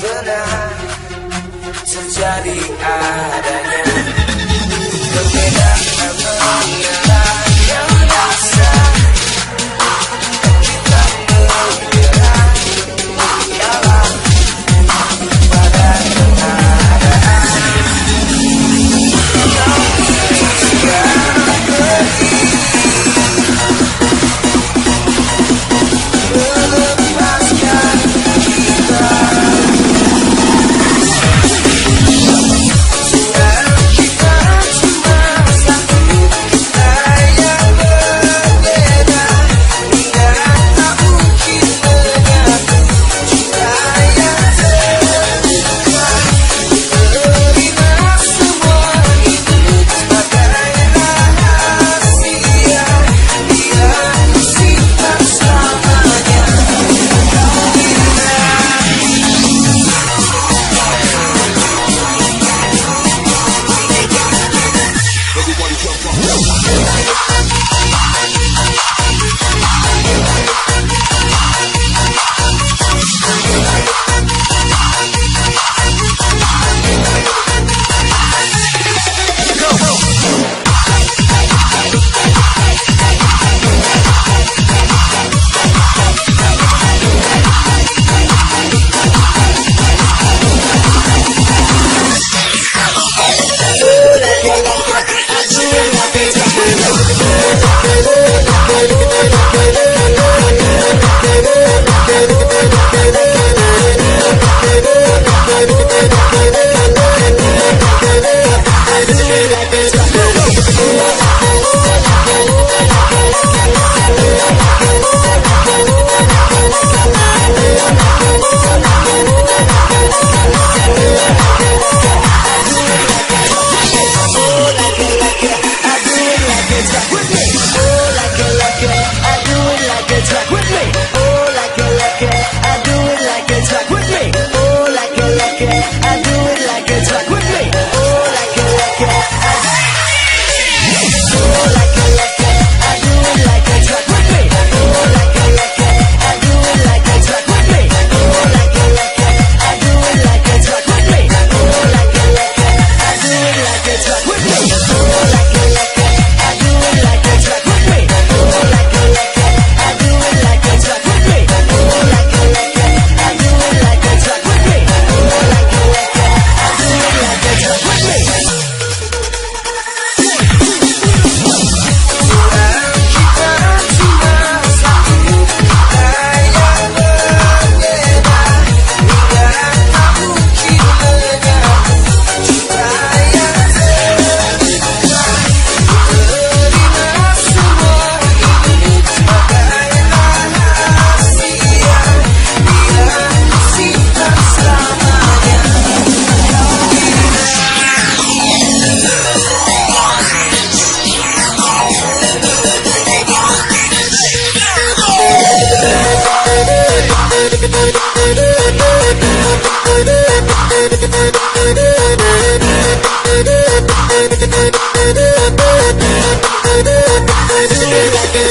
pernah terjadi adanya. Perbedaan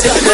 good.